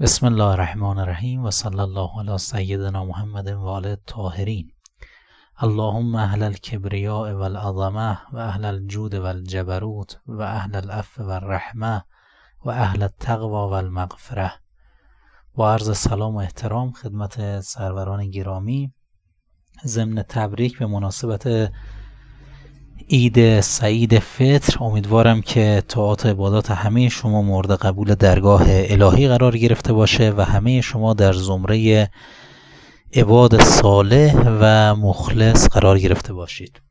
بسم الله الرحمن الرحیم و صلی الله علی سیدنا محمد و آل الطاهرین اللهم اهل الكبریاء والعظمه و اهل الجود والجبروت و اهل العفو والرحمه و اهل التقوى والمغفره با عرض سلام و احترام خدمت سروران گرامی ضمن تبریک به مناسبت عید سعید فطر. امیدوارم که طاعات عبادات همه شما مورد قبول درگاه الهی قرار گرفته باشه و همه شما در زمره عباد صالح و مخلص قرار گرفته باشید.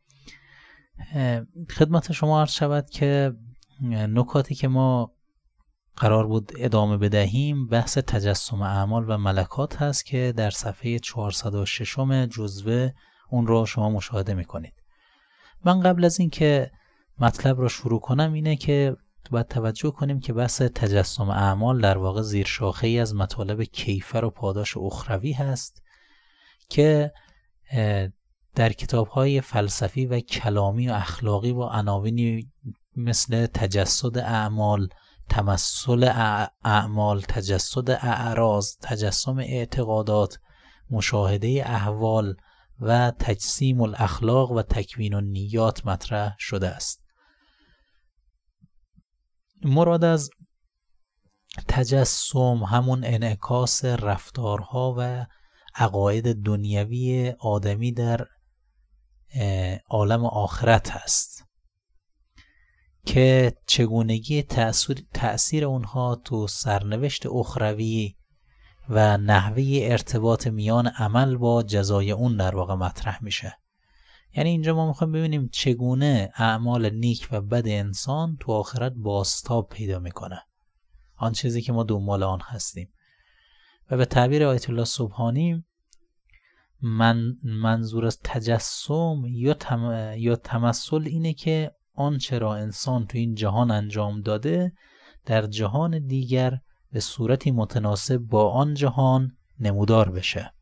خدمت شما عرض شود که نکاتی که ما قرار بود ادامه بدهیم بحث تجسم اعمال و ملکات هست که در صفحه 406 جزوه اون رو شما مشاهده می‌کنید. من قبل از اینکه مطلب رو شروع کنم اینه که باید توجه کنیم که بحث تجسم اعمال در واقع زیر شاخه ای از مطالب کیفر و پاداش اخروی هست که در کتاب های فلسفی و کلامی و اخلاقی با عناوینی مثل تجسد اعمال تمثل اعمال تجسد اعراض تجسم اعتقادات مشاهده احوال و تجسیم الاخلاق و تکوین و نیات مطرح شده است. مراد از تجسم همون انعکاس رفتارها و عقاید دنیوی آدمی در عالم آخرت هست که چگونگی تأثیر, تأثیر اونها تو سرنوشت اخروی و نحوه ارتباط میان عمل با جزای اون در واقع مطرح میشه. یعنی اینجا ما می‌خوایم ببینیم چگونه اعمال نیک و بد انسان تو آخرت باستاب پیدا می‌کنه. آن چیزی که ما دنبال آن هستیم. و به تعبیر آیت الله سبحانی من منظور از تجسم یا, تم... یا تمثل اینه که آنچه را انسان تو این جهان انجام داده در جهان دیگر به صورتی متناسب با آن جهان نمودار بشه.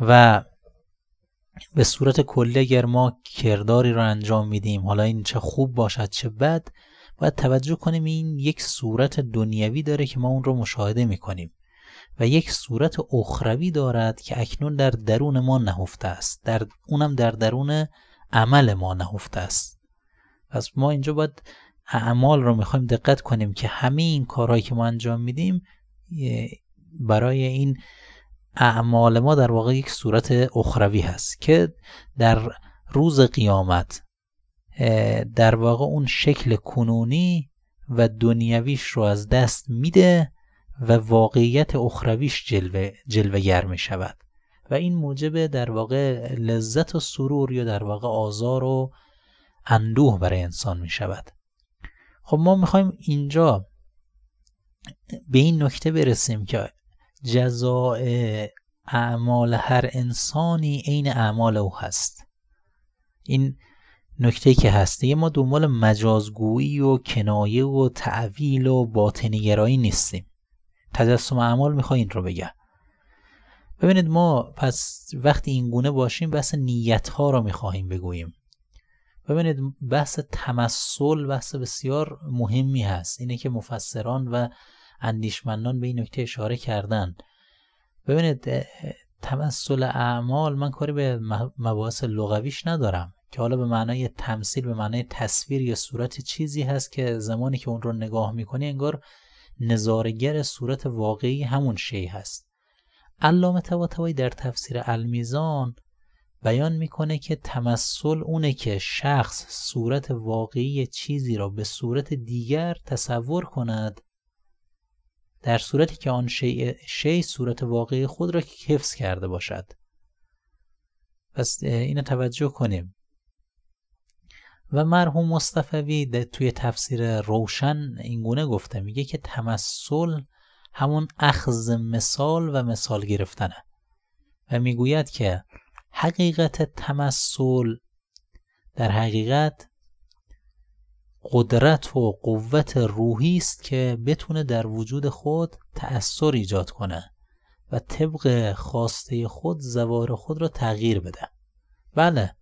و به صورت کلی اگر ما کرداری رو انجام میدیم حالا این چه خوب باشد چه بد باید توجه کنیم این یک صورت دنیوی داره که ما اون رو مشاهده می‌کنیم. و یک صورت اخروی دارد که اکنون در درون ما نهفته است. در اونم در درون عمل ما نهفته است. پس ما اینجا باید اعمال رو می‌خوایم دقت کنیم که همه این کارهایی که ما انجام میدیم برای این اعمال ما در واقع یک صورت اخروی هست که در روز قیامت در واقع اون شکل کنونی و دنیویش رو از دست میده و واقعیت اخرویش جلوه, جلوه گر می شود و این موجب در واقع لذت و سرور یا در واقع آزار و اندوه برای انسان می شود خب ما می‌خوایم اینجا به این نکته برسیم که جزاء اعمال هر انسانی عین اعمال او هست. این نکته که هسته ما دنبال مجازگویی و کنایه و تعویل و باطنیگرایی نیستیم. تجسم اعمال می‌خوای این رو بگه. ببینید ما پس وقتی این گونه باشیم بس نیت ها رو می‌خواهیم بگوییم. ببینید بحث تمثل بحث بسیار مهمی هست. اینه که مفسران و اندیشمندان به این نکته اشاره کردن. ببینید تمثل اعمال من کاری به مباحث لغویش ندارم که حالا به معنای تمثیل به معنای تصویر یا صورت چیزی هست که زمانی که اون رو نگاه می‌کنی انگار نظارگر صورت واقعی همون شی هست. علامه طباطبایی در تفسیر المیزان بیان می‌کنه که تمثل اونه که شخص صورت واقعی چیزی را به صورت دیگر تصور کند در صورتی که آن شی, شی صورت واقعی خود را حفظ کرده باشد. پس اینو توجه کنیم. و مرحوم مصطفوی توی تفسیر روشن اینگونه گفته میگه که تمثل همون اخذ مثال و مثال گرفتنه. و می‌گوید که حقیقت تمثل. در حقیقت قدرت و قوت روحی است که بتونه در وجود خود تأثیر ایجاد کنه و طبق خواسته خود زوار خود را تغییر بده. بله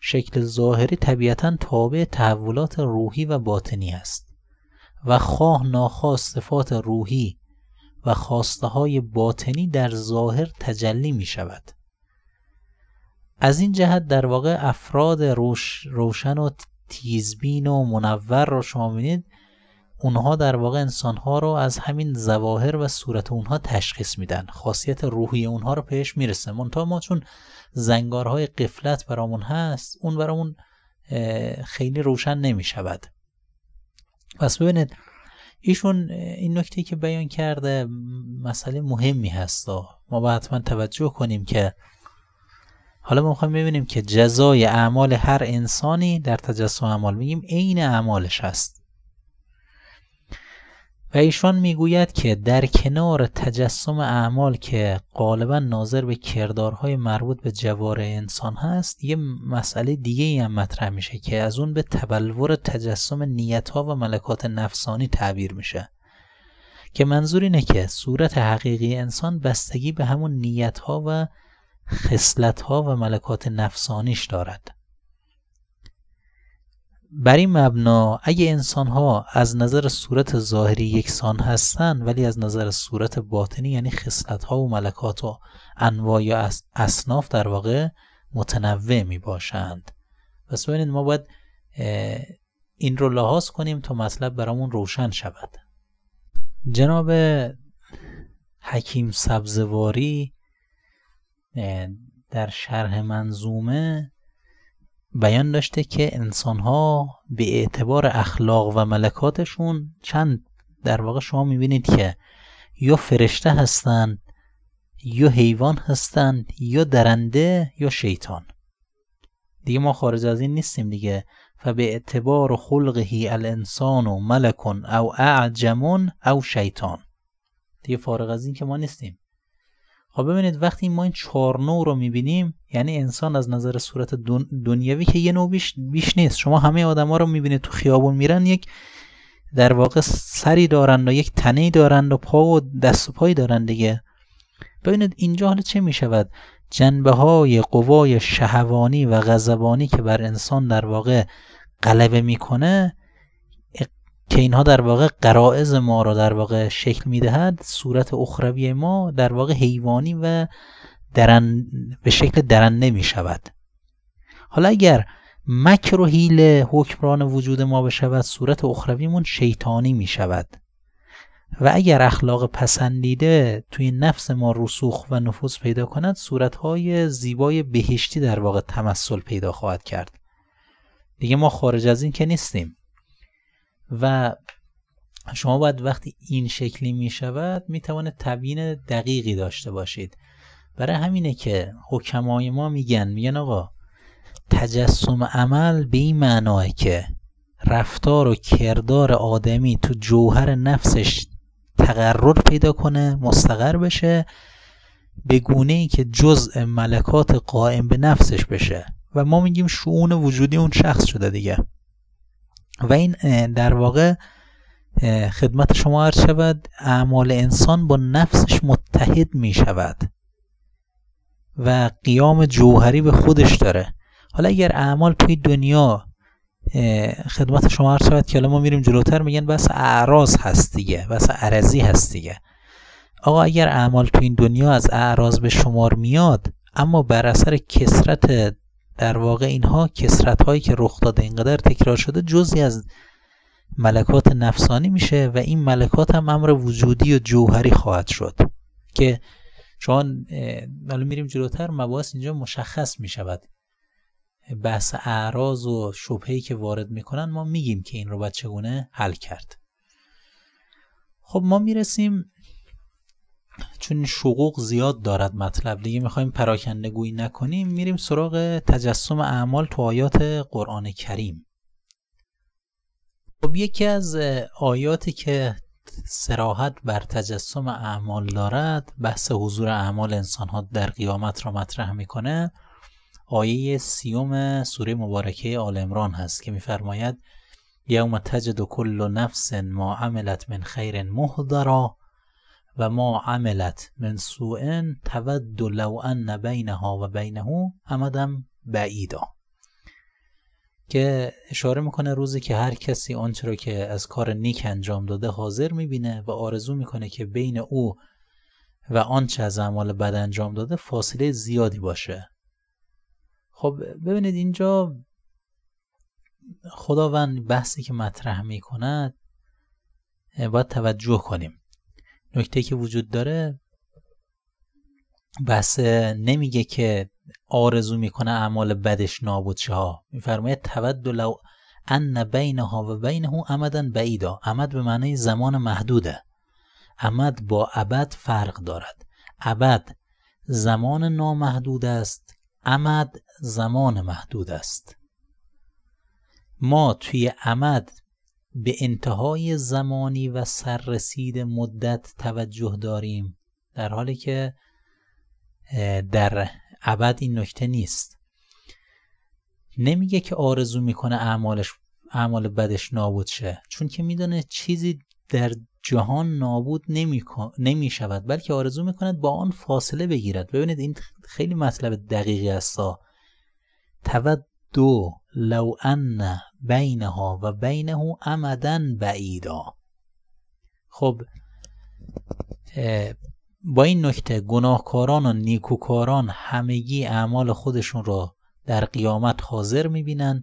شکل ظاهری طبیعتا تابع تحولات روحی و باطنی است و خواه ناخواه صفات روحی و خواسته های باطنی در ظاهر تجلی می شود از این جهت در واقع افراد روش روشن و تیزبین و منور رو شما بینید اونها در واقع انسانها رو از همین زواهر و صورت اونها تشخیص میدن. خاصیت روحی اونها رو پیش می‌رسه. منتها ما چون زنگارهای قفلت برامون هست اون برامون خیلی روشن نمی‌شود. پس ببینید ایشون این نکته که بیان کرده مسئله مهمی هست. ما باید حتما توجه کنیم که حالا ما می‌خوایم ببینیم که جزای اعمال هر انسانی در تجسم اعمال میگیم عین اعمالش هست. و ایشان می‌گوید که در کنار تجسم اعمال که غالبا ناظر به کردارهای مربوط به جوار انسان هست یه مسئله دیگه هم مطرح میشه که از اون به تبلور تجسم نیتها و ملکات نفسانی تعبیر میشه. که منظور اینه که صورت حقیقی انسان بستگی به همون نیتها و خصلتها و ملکات نفسانیش دارد. بر این مبنا اگه انسان ها از نظر صورت ظاهری یکسان هستند ولی از نظر صورت باطنی یعنی خصلت ها و ملکات و انواع یا اصناف در واقع متنوع می باشند پس ببینید ما باید این رو لحاظ کنیم تا مطلب برامون روشن شود. جناب حکیم سبزواری در شرح منظومه بیان داشته که انسان ها به اعتبار اخلاق و ملکاتشون چند در واقع شما می‌بینید که یا فرشته هستند یا حیوان هستند یا درنده یا شیطان. دیگه ما خارج از این نیستیم دیگه. فبه اعتبار خلقه الانسان و ملکن او اعجمون او شیطان. دیگه فارغ از این که ما نیستیم. خب ببینید وقتی ما این چهار نوع رو می‌بینیم یعنی انسان از نظر صورت دنیوی که یه نوع بیش, بیش نیست. شما همه ها رو می‌بینید تو خیابون میرن یک در واقع سری دارند و یک تنه دارند و پا و دست و پایی دارند دیگه. ببینید اینجا حالا چه می‌شود؟ جنبه های قوای شهوانی و غضبانی که بر انسان در واقع غلبه می‌کنه که اینها در واقع قرائز ما را در واقع شکل می‌دهد صورت اخروی ما در واقع حیوانی و درن به شکل درنده می شود حالا اگر مکر و حیل حکمران وجود ما بشود صورت اخرویمون شیطانی می شود و اگر اخلاق پسندیده توی نفس ما رسوخ و نفوذ پیدا کند صورتهای زیبای بهشتی در واقع تمثل پیدا خواهد کرد. دیگه ما خارج از این که نیستیم. و شما باید وقتی این شکلی می شود می تواند تبیین دقیقی داشته باشید. برای همینه که حکمای ما میگن میگن آقا تجسم عمل به این معناه که رفتار و کردار آدمی تو جوهر نفسش تقرر پیدا کنه مستقر بشه به گونه ای که جزء ملکات قائم به نفسش بشه. و ما میگیم شعون وجودی اون شخص شده دیگه. و این در واقع خدمت شما عرض شود اعمال انسان با نفسش متحد می شود و قیام جوهری به خودش داره. حالا اگر اعمال توی دنیا خدمت شما عرض شود که حالا ما میریم جلوتر میگن بس اعراض هست دیگه بس عرضی هست دیگه. آقا اگر اعمال توی این دنیا از اعراض به شمار میاد اما بر اثر کسرت در واقع اینها کسرت هایی که رخ داده اینقدر تکرار شده جزی از ملکات نفسانی میشه و این ملکات هم امر وجودی و جوهری خواهد شد که چون حالا میریم جلوتر مباحث اینجا مشخص می‌شود. بحث اعراض و شبهی که وارد می‌کنن ما میگیم که این رو باید چگونه حل کرد. خب ما می‌رسیم چون شقوق زیاد دارد مطلب دیگه می‌خوایم پراکنده گویی نکنیم میریم سراغ تجسم اعمال تو آیات قرآن کریم. خب یکی از آیاتی که سراحت بر تجسم اعمال دارد بحث حضور اعمال انسان ها در قیامت را مطرح می‌کنه آیه سیوم سوره مبارکه آل امران هست که میفرماید یوم تجد کل نفس ما عملت من خیر مهدرا و ما عملت من سوء تود لو ان بینها و بینه امدم بعیدا. که اشاره می‌کنه روزی که هر کسی آنچه را که از کار نیک انجام داده حاضر می‌بینه و آرزو می‌کنه که بین او و آنچه از اعمال بد انجام داده فاصله زیادی باشه. خب ببینید اینجا خداوند بحثی که مطرح می‌کند باید توجه کنیم. نکته که وجود داره بحث نمیگه که آرزو می‌کنه اعمال بدش نابود شه ها. میفرماید تود لو ان بینها و بینه امدا بعیدا. امد به معنی زمان محدوده. امد با ابد فرق دارد. ابد زمان نامحدود است امد زمان محدود است. ما توی امد به انتهای زمانی و سررسید مدت توجه داریم در حالی که در ابد این نکته نیست. نمیگه که آرزو می‌کنه اعمالش اعمال بدش نابود شه چون که می‌دونه چیزی در جهان نابود نمی شود بلکه آرزو می‌کند با آن فاصله بگیرد. ببینید این خیلی مطلب دقیقی است. دو لو ان بینها و بینه امدا بعیدا. خب با این نکته گناهکاران و نیکوکاران همگی اعمال خودشون را در قیامت حاضر می‌بینن.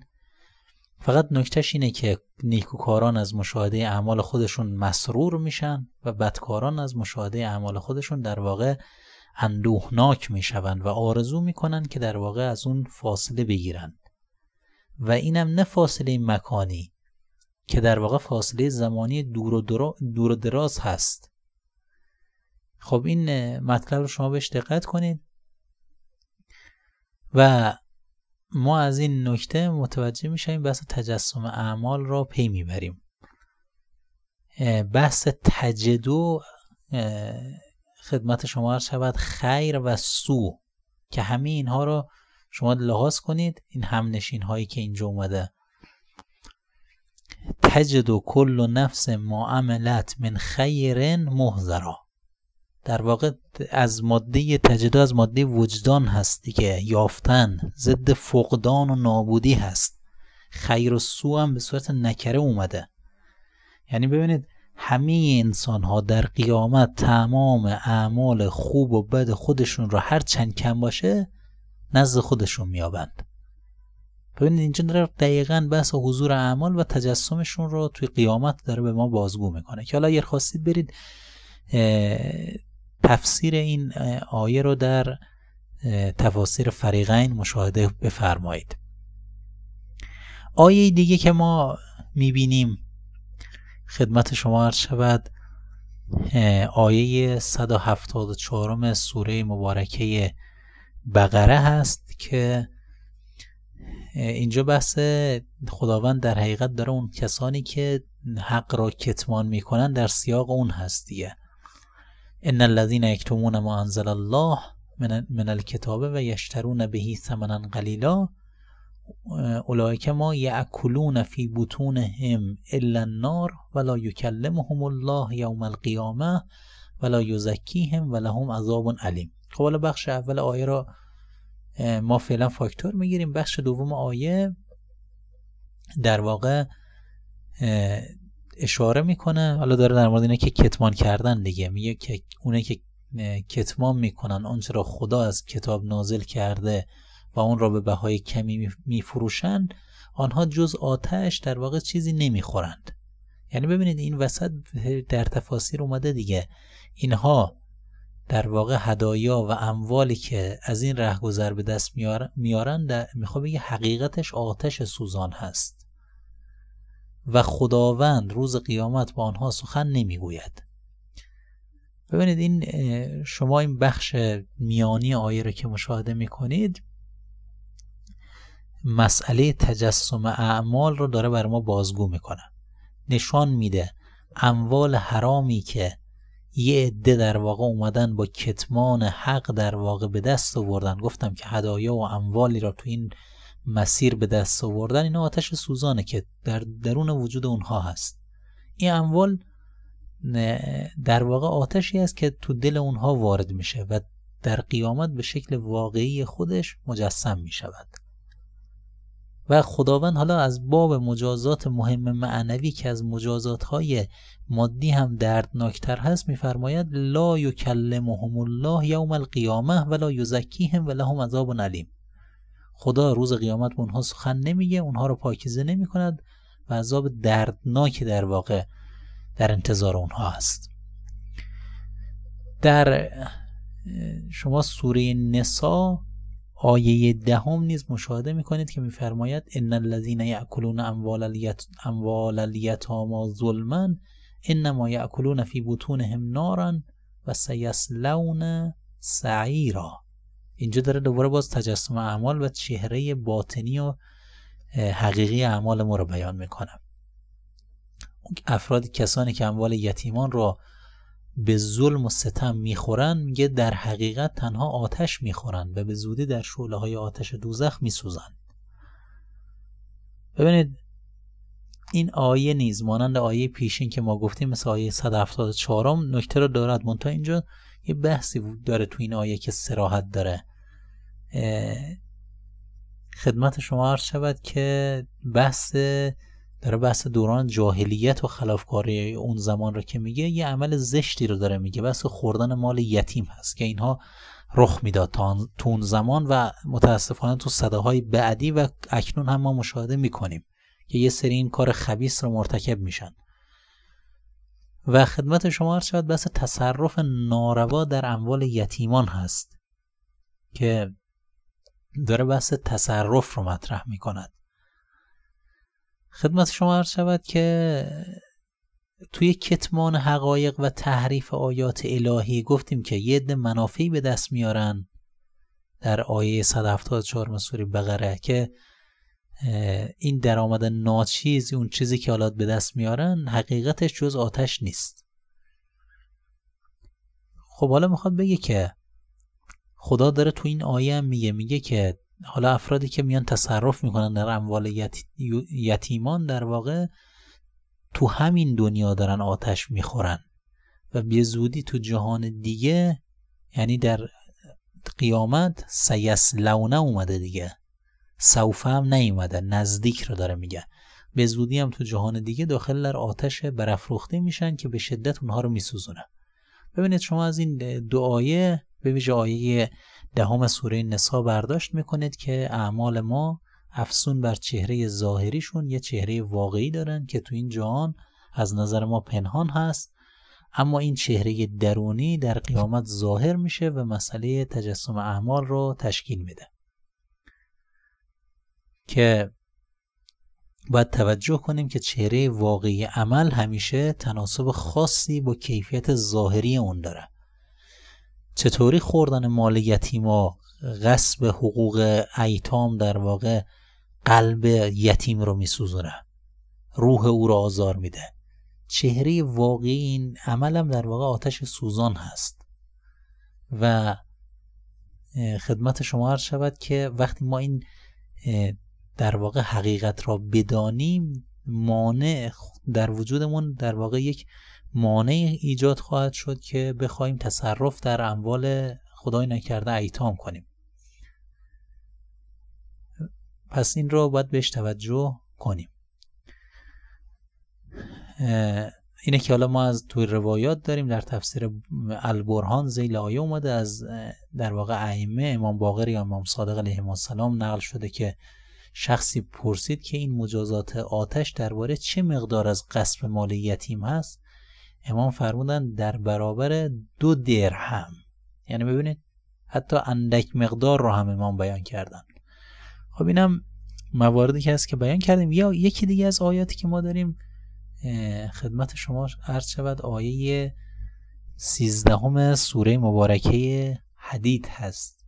فقط نکتهش اینه که نیکوکاران از مشاهده اعمال خودشون مسرور میشن و بدکاران از مشاهده اعمال خودشون در واقع اندوهناک می‌شوند و آرزو می‌کنن که در واقع از اون فاصله بگیرن. و اینم نه فاصله مکانی که در واقع فاصله زمانی دور و, دور و دراز هست. خب این مطلب رو شما بهش دقت کنید. و ما از این نکته متوجه میشیم بحث تجسم اعمال را پی می‌بریم. بحث تجدو خدمت شما شود خیر و سو که همه اینها رو شما لحاظ کنید این همنشین هایی که اینجا اومده. تجد و کل و نفس ما عملت من خیر محضرا. در واقع از ماده تجدو از ماده وجدان هست دیگه یافتن ضد فقدان و نابودی هست. خیر و سو هم به صورت نکره اومده. یعنی ببینید همه انسان ها در قیامت تمام اعمال خوب و بد خودشون رو هر چند کم باشه نزد خودشون میابند. ببینید اینجا داره دقیقا بحث حضور اعمال و تجسمشون رو توی قیامت داره به ما بازگو می‌کنه که حالا اگر خواستید برید تفسیر این آیه رو در تفاسیر فریقین مشاهده بفرمایید. آیه دیگه که ما می‌بینیم خدمت شما عرض شود آیه 174 سوره مبارکه بقره هست که اینجا بحث خداوند در حقیقت داره اون کسانی که حق را کتمان می‌کنن در سیاق اون هست دیگه ان الذين یکتمون ما انزل الله من الكتاب و یشترون بهی ثمنا قلیلا اولئک ما یاکلون فی بطونهم الا النار ولا یکلمهم الله یوم القیامه ولا یزکیهم ولهم عذاب علیم. خب حالا بخش اول آیه را ما فعلا فاکتور می‌گیریم. بخش دوم آیه در واقع اشاره می‌کنه. حالا داره در مورد اینه که کتمان کردن دیگه. میگه که اونه که کتمان می‌کنن آنچه را خدا از کتاب نازل کرده و اون را به بهای کمی میفروشن آنها جز آتش در واقع چیزی نمی‌خورند. یعنی ببینید این وسط در تفاسیر اومده دیگه. اینها در واقع هدایا و اموالی که از این رهگذر به دست میارن می‌خواد بگه حقیقتش آتش سوزان هست. و خداوند روز قیامت با آنها سخن نمی‌گوید. ببینید این شما این بخش میانی آیه رو که مشاهده می‌کنید مسئله تجسم اعمال رو داره بر ما بازگو می‌کنه. نشان میده اموال حرامی که یه عده در واقع اومدن با کتمان حق در واقع به دست آوردن. گفتم که هدایا و اموالی را تو این مسیر به دست آوردن اینا آتش سوزانه که در درون وجود اونها هست. این اموال در واقع آتشی است که تو دل اونها وارد میشه و در قیامت به شکل واقعی خودش مجسم می شود و خداوند حالا از باب مجازات مهم معنوی که از مجازات های مادی هم دردناکتر هست میفرماید لا یکلمهم الله یوم القیامه ولا یزکیهم ولهم عذاب علیم خدا روز قیامت به اونها سخن نمیگه اونها رو پاکیزه نمی کند و عذاب دردناکی در واقع در انتظار اونها هست. در شما سوره نسا آیه دهم نیز مشاهده می‌کنید که میفرماید ان الذين یاکلون اموال الیت اموال الیتاما ظلما انما یاکلون فی بطونهم نارا و سیصلون سعیرا. اینجا داره دوباره باز تجسم اعمال و چهره باطنی و حقیقی اعمال ما رو بیان می‌کنم افراد کسانی که اموال یتیمان را به ظلم و ستم می‌خورن میگه در حقیقت تنها آتش می‌خورن و به زودی در شعله های آتش دوزخ میسوزن. ببینید این آیه نیز مانند آیه پیشین که ما گفتیم مثل آیه 174 نکته رو دارد. منتها اینجا یه بحثی داره تو این آیه که سراحت داره. خدمت شما عرض شود که بحث داره بحث دوران جاهلیت و خلافکاری اون زمان رو که میگه یه عمل زشتی رو داره میگه. بحث خوردن مال یتیم هست که اینها رخ می‌داد تا اون زمان و متاسفانه تو صداهای بعدی و اکنون هم ما مشاهده می‌کنیم که یه سری این کار خبیس رو مرتکب میشن. و خدمت شما عرض شود بحث تصرف ناروا در اموال یتیمان هست که داره بحث تصرف رو مطرح می‌کند. خدمت شما عرض شود که توی کتمان حقایق و تحریف آیات الهی گفتیم که یه عده منافعی به دست میارن در آیه 174 سوره بقره که این درآمد ناچیز اون چیزی که حالات به دست میارن حقیقتش جز آتش نیست. خب حالا می‌خواد بگه که خدا داره تو این آیه هم میگه میگه که حالا افرادی که میان تصرف می‌کنن در اموال یتیمان در واقع تو همین دنیا دارن آتش می‌خورن و به زودی تو جهان دیگه یعنی در قیامت سیس لونه اومده دیگه. سوفه هم نیومده نزدیک رو داره میگه. به زودی هم تو جهان دیگه داخل در آتش برافروخته میشن که به شدت اونها رو میسوزونه. ببینید شما از این دو آیه به ویژه آیه دهم سوره نسا برداشت می‌کنید که اعمال ما افسون بر چهره ظاهریشون یه چهره واقعی دارن که تو این جهان از نظر ما پنهان هست. اما این چهره درونی در قیامت ظاهر میشه و مسئله تجسم اعمال رو تشکیل میده. که باید توجه کنیم که چهره واقعی عمل همیشه تناسب خاصی با کیفیت ظاهری اون داره. چطوری خوردن مال یتیما غصب حقوق ایتام در واقع قلب یتیم رو میسوزونه؟ روح او رو آزار میده. چهره واقعی این عملم در واقع آتش سوزان هست. و خدمت شما عرض شود که وقتی ما این در واقع حقیقت را بدانیم مانع در وجودمون در واقع یک مانع ایجاد خواهد شد که بخوایم تصرف در اموال خدای نکرده ایتام کنیم. پس این رو باید بهش توجه کنیم. اینه که حالا ما از توی روایات داریم در تفسیر البرهان زیل آیه اومده از در واقع ائمه امام باقر یا امام صادق علیه السلام نقل شده که شخصی پرسید که این مجازات آتش درباره چه مقدار از قصب مال یتیم هست؟ امام فرمودن در برابر دو درهم. یعنی ببینید حتی اندک مقدار رو هم امام بیان کردن. خب اینم مواردی که هست که بیان کردیم. یا یکی دیگه از آیاتی که ما داریم خدمت شما عرض شود آیه سیزدهم سوره مبارکه حدید هست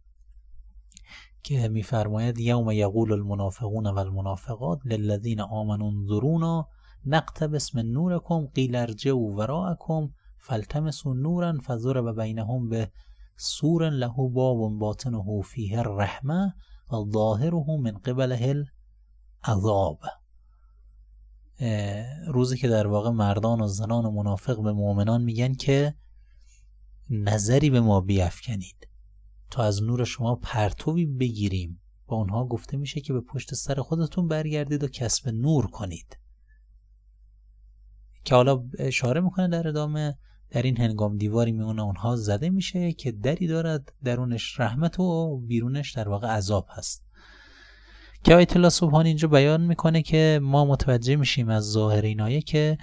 که میفرماید یوم یقول المنافقون و المنافقات للذین آمنوا انظرونا نقتبس من نورکم قیل ارجعوا وراءکم فالتمسوا نورا فضرب بینهم به سور له باب باطنه فیه الرحمه و ظاهره من قبله العذاب. روزی که در واقع مردان و زنان و منافق به مؤمنان میگن که نظری به ما بیافکنید. تا از نور شما پرتوی بگیریم. با اونها گفته میشه که به پشت سر خودتون برگردید و کسب نور کنید. که حالا اشاره می‌کنه در ادامه در این هنگام دیواری میونه اونها زده میشه که دری دارد درونش رحمت و بیرونش در واقع عذاب هست. که آیت الله سبحان اینجا بیان می‌کنه که ما متوجه میشیم از ظاهر این آیه که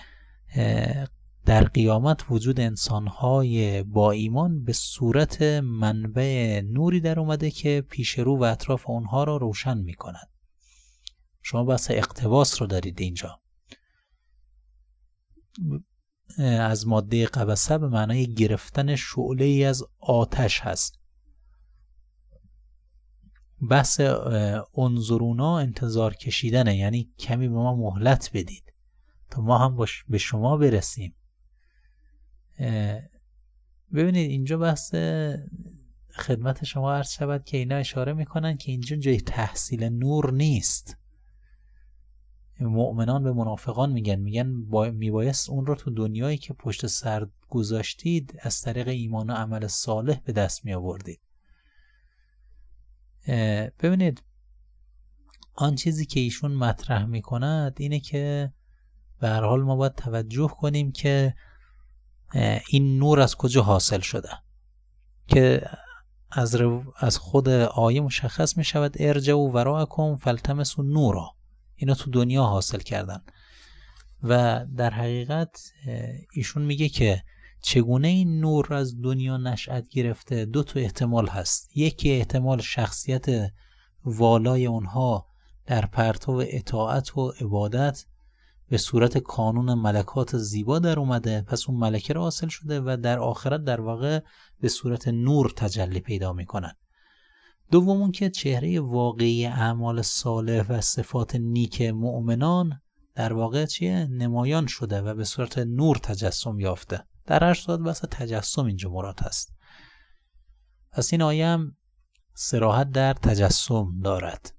در قیامت وجود انسانهای با ایمان به صورت منبع نوری در اومده که پیش رو و اطراف اونها را روشن می‌کند. شما بحث اقتباس رو دارید اینجا. از ماده قبسه به معنای گرفتن شعله ای از آتش هست. بحث انظرونا انتظار کشیدنه یعنی کمی به ما مهلت بدید تا ما هم به شما برسیم. ببینید اینجا بحث خدمت شما عرض شود که اینا اشاره می‌کنن که اینجا جای تحصیل نور نیست. مؤمنان به منافقان میگن. میگن با میبایست اون رو تو دنیایی که پشت سر گذاشتید از طریق ایمان و عمل صالح به دست می آوردید ببینید آن چیزی که ایشون مطرح می‌کند اینه که به هر حال ما باید توجه کنیم که این نور از کجا حاصل شده؟ که از, از خود آیه مشخص می شود ارجع و وراءکم فلتمس و نورا اینا تو دنیا حاصل کردن. و در حقیقت ایشون میگه که چگونه این نور از دنیا نشأت گرفته؟ دو تا احتمال هست. یکی احتمال شخصیت والای اونها در پرتو اطاعت و عبادت. به صورت کانون ملکات زیبا در اومده. پس اون ملکه را حاصل شده و در آخرت در واقع به صورت نور تجلی پیدا می‌کنن. دومون که چهره واقعی اعمال صالح و صفات نیک مؤمنان در واقع چیه؟ نمایان شده و به صورت نور تجسم یافته. در هر صورت بحث تجسم اینجا مراد هست. پس این آیه هم سراحت در تجسم دارد.